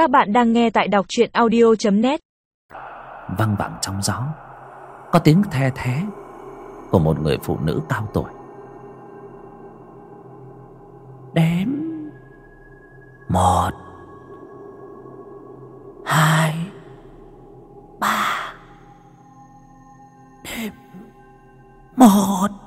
Các bạn đang nghe tại đọc truyện audio.net văng vẳng trong gió, có tiếng the thế của một người phụ nữ cao tuổi. Đếm một, hai, ba. Đếm một.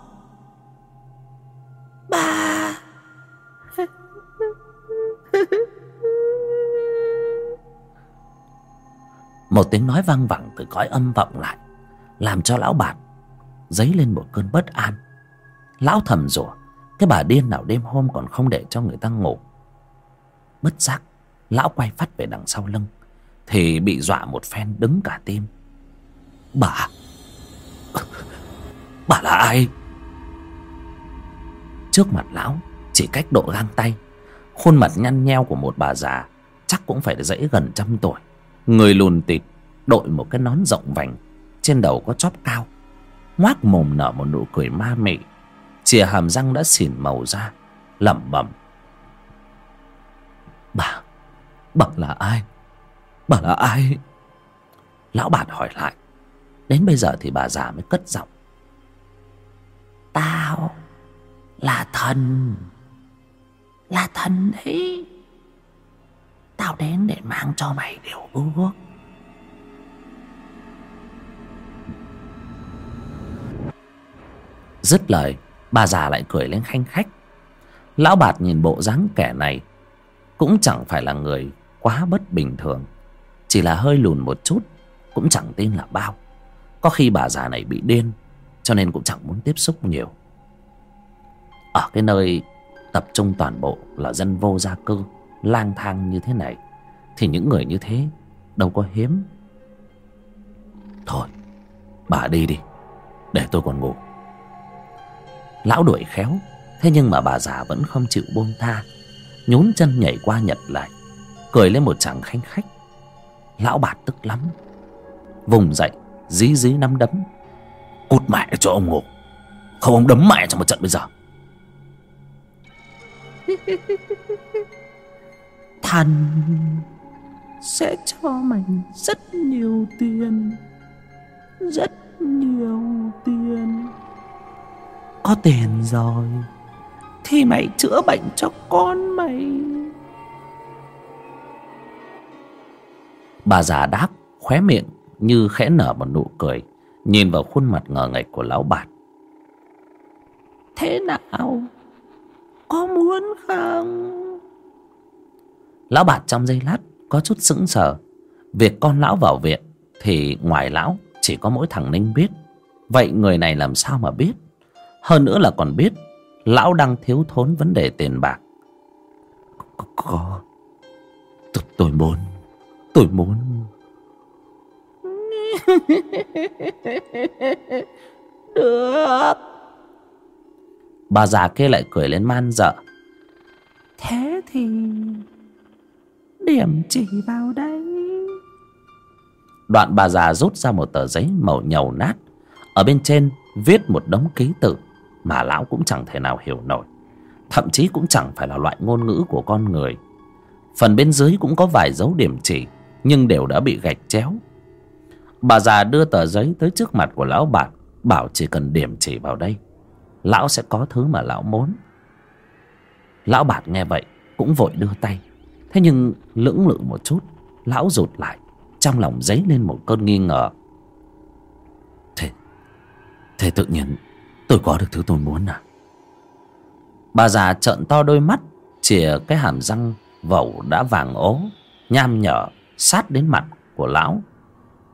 Một tiếng nói vang vẳng từ cõi âm vọng lại, làm cho lão bạt dấy lên một cơn bất an. Lão thầm rủa, cái bà điên nào đêm hôm còn không để cho người ta ngủ. Bất giác, lão quay phát về đằng sau lưng, thì bị dọa một phen đứng cả tim. Bà bà là ai? Trước mặt lão, chỉ cách độ gang tay, khuôn mặt nhăn nheo của một bà già chắc cũng phải dãy gần trăm tuổi người lùn tịt đội một cái nón rộng vành, trên đầu có chóp cao. Ngoác mồm nở một nụ cười ma mị. Chìa hàm răng đã xỉn màu ra, lẩm bẩm. Bà bà là ai? Bà là ai? Lão bạt hỏi lại. Đến bây giờ thì bà già mới cất giọng. Tao là thần là thần ấy tao đến để mang cho mày điều ước. Dứt lời, bà già lại cười lên khanh khách. Lão bạt nhìn bộ dáng kẻ này, cũng chẳng phải là người quá bất bình thường. Chỉ là hơi lùn một chút, cũng chẳng tin là bao. Có khi bà già này bị điên, cho nên cũng chẳng muốn tiếp xúc nhiều. Ở cái nơi tập trung toàn bộ là dân vô gia cư lang thang như thế này, thì những người như thế đâu có hiếm. Thôi, bà đi đi, để tôi còn ngủ. Lão đuổi khéo, thế nhưng mà bà già vẫn không chịu buông tha, nhún chân nhảy qua nhật lại, cười lên một chàng khanh khách. Lão bạt tức lắm, vùng dậy, dí dí nắm đấm. Cút mẹ cho ông ngủ, không ông đấm mẹ trong một trận bây giờ. thần sẽ cho mày rất nhiều tiền rất nhiều tiền. Có tiền rồi thì mày chữa bệnh cho con mày. Bà già đáp khóe miệng như khẽ nở một nụ cười nhìn vào khuôn mặt ngờ nghệch của lão bạt thế nào? Có muốn không lão bạt trong giây lát có chút sững sờ. Việc con lão vào viện thì ngoài lão chỉ có mỗi thằng ninh biết. Vậy người này làm sao mà biết? Hơn nữa là còn biết lão đang thiếu thốn vấn đề tiền bạc. Có. Tôi, tôi muốn tôi muốn. Được. Bà già kia lại cười lên man dợ. Thế thì điểm chỉ vào đây đoạn bà già rút ra một tờ giấy màu nhầu nát. Ở bên trên viết một đống ký tự mà lão cũng chẳng thể nào hiểu nổi. Thậm chí cũng chẳng phải là loại ngôn ngữ của con người. Phần bên dưới cũng có vài dấu điểm chỉ, nhưng đều đã bị gạch chéo. Bà già đưa tờ giấy tới trước mặt của lão bạt bảo chỉ cần điểm chỉ vào đây, lão sẽ có thứ mà lão muốn. Lão bạt nghe vậy cũng vội đưa tay thế nhưng lưỡng lự một chút, lão rụt lại, trong lòng dấy lên một cơn nghi ngờ. Thế thế tự nhiên tôi có được thứ tôi muốn à? Bà già trợn to đôi mắt, chìa cái hàm răng vẩu đã vàng ố, nham nhở, sát đến mặt của lão.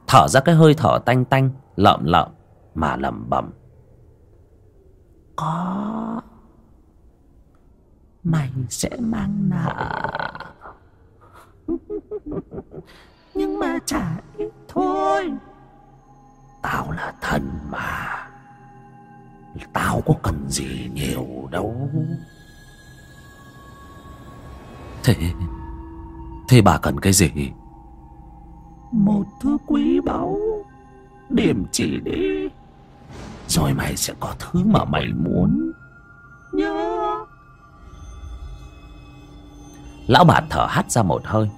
Thở ra cái hơi thở tanh tanh, lợm lợm, mà lẩm bẩm. Có. Mày sẽ mang nợ. Có cần gì nhiều đâu. Thế thế bà cần cái gì? Một thứ quý báu điểm chỉ đi. Rồi mày sẽ có thứ mà mày muốn. Nhớ. Lão bạt thở hắt ra một hơi.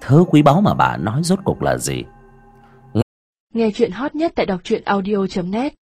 Thứ quý báu mà bà nói rốt cục là gì? Nghe chuyện hot nhất tại đọc truyện audio.net